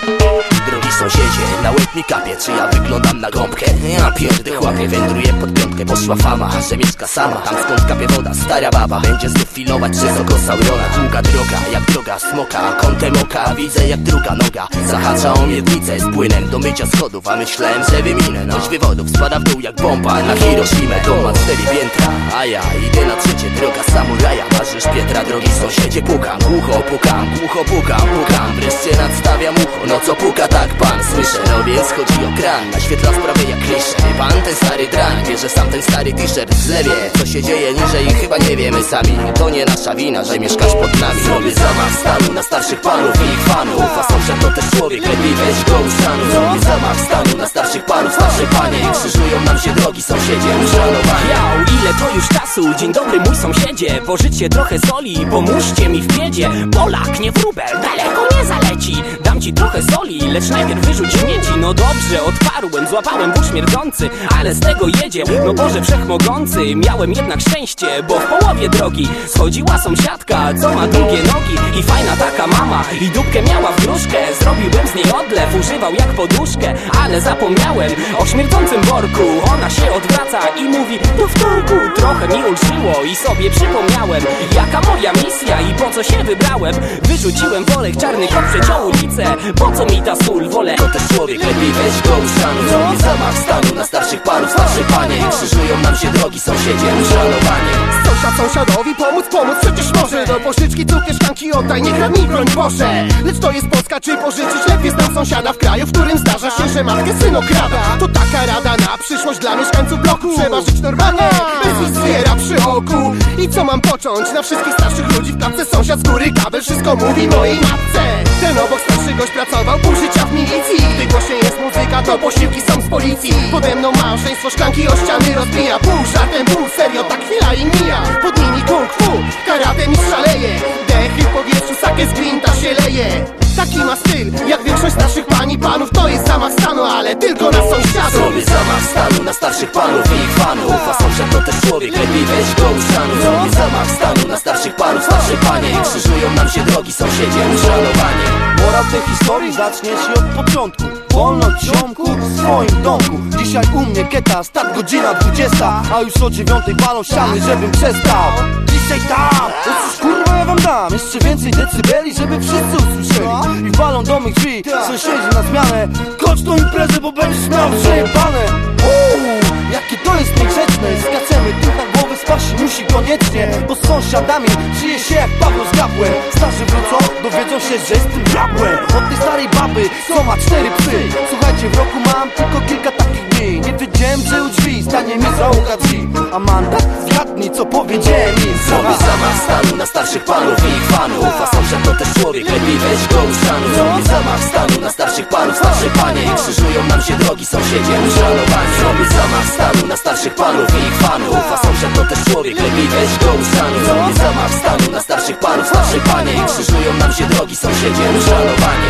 Drogi sąsiedzie, na łeb mi kapie, czy ja wyglądam na gąbkę? Ja pierdolę chłopie, wędruję pod piątkę Poszła fama, że mieszka sama. Tam skąd kapie woda, stara baba Będzie znów filować przez oko Saurona Długa droga, jak droga smoka Kątem oka widzę jak druga noga. Zahacza o miednicę z płynem do mycia schodów A myślałem, że wyminę. Noć wywodów spada w dół jak bomba na Hiroshima. Dom ma cztery piętra, a ja idę na trzecie. Droga samuraja, marzysz Pietra Drogi sąsiedzie, pukam, głucho pukam Głucho pukam, pukam. Wreszcie nadstawiam ucho, no co puka tak pan. Słyszę, więc chodzi o kran Naświetla sprawę jak klisze. Pan ten stary drań, wie, że sam ten stary t-shirt w zlewie. Co się dzieje niżej chyba nie wiemy sami. To nie nasza wina, że mieszkasz pod nami. Zrobię zamach stanu na starszych panów i ich fanów. A sąsiad to też człowiek, lepiej weź go uszanuj Zrobię zamach stanu na starszych panów, starsze panie I krzyżują nam się drogi sąsiedzie ile Dzień dobry mój sąsiedzie Pożycie trochę soli, pomóżcie mi w biedzie. Polak, nie wróbel, daleko nie zaleci. Dam ci trochę soli, lecz najpierw wyrzuć śmieci No dobrze, odparłem, złapałem wóz śmierdzący Ale z tego jedzie, no Boże Wszechmogący Miałem jednak szczęście, bo w połowie drogi Schodziła sąsiadka, co ma długie nogi I fajna taka mama, i dupkę miała w gruszkę Zrobiłbym z niej odlew, używał jak poduszkę Ale zapomniałem o śmierdzącym worku. Ona się odwraca i mówi do wtorku Trochę mi ulżyło i sobie przypomniałem Jaka moja misja i po co się wybrałem. Wyrzuciłem worek, czarny kot przeciął ulicę. Po co mi ta sól, wolę To też człowiek, lepiej weź go uszanuj Zrobię zamach stanu na starszych panów, starsze panie krzyżują nam się drogi sąsiedzie uszanowanie. Sąsiad sąsiadowi pomóc, pomóc przecież może. Do pożyczki cukier, szklanki oddaj, nie kradnij, broń Boże Lecz to jest Polska, czy pożyczyć? Lepiej znam sąsiada W kraju, w którym zdarza się, że matkę syn okrada. To taka rada na przyszłość dla mieszkańców bloku. Trzeba żyć normalnie, I co mam począć? Na wszystkich starszych ludzi w klatce Sąsiad z góry kabel wszystko mówi mojej matce. Ten obok starszy gość pracował pół życia w milicji. Gdy głośniej jest muzyka, to posiłki są z policji. Pode mną małżeństwo szklanki o ściany rozbija. Pół żartem, pół serio, ta chwila i mija. Pod nimi kung fu, karate mi szaleje. Dechy w powietrzu, sake z gwinta się leje. Taki ma styl, jak większość starszych pani panów ale tylko na sąsiadów. Zrobię zamach stanu na starszych panów i ich fanów. A sąsiad to też człowiek, lepiej weź go uszanuj Zrobię zamach stanu na starszych panów, starsze panie krzyżują nam się drogi sąsiedzie uszanowanie tej historii zacznie się od początku. Wolno ciągu w swoim domku. Dzisiaj u mnie keta, start godzina 20 A już o dziewiątej walą ściany, żebym przestał. Dzisiaj tam, to cóż kurwa ja wam dam Jeszcze więcej decybeli, żeby wszyscy usłyszeli. I walą do mych drzwi, sąsiedzi na zmianę. Chodź tą imprezę, bo będziesz miał przejebane. Uuu, jakie koniecznie Bo z sąsiadami żyje się jak Paweł z Gabłem. Starzy wrócą, dowiedzą się, że jestem diabłem. Od tej starej baby, co ma cztery psy. Słuchajcie, w roku mam tylko kilka stanie mi załoga drzwi Amanda, zgadnij co powiedziałem im Zrobię zamach stanu na starszych panów i ich fanów. A sąsiad to też człowiek, lepiej weź go uszanuj Zrobię zamach stanu na starszych panów, starsze panie I krzyżują nam się drogi sąsiedzie uszanowanie Zrobię zamach stanu na starszych panów i ich fanów. A sąsiad to też człowiek, lepiej weź go uszanuj Zrobię zamach stanu na starszych panów, starsze panie I krzyżują nam się drogi sąsiedzie uszanowanie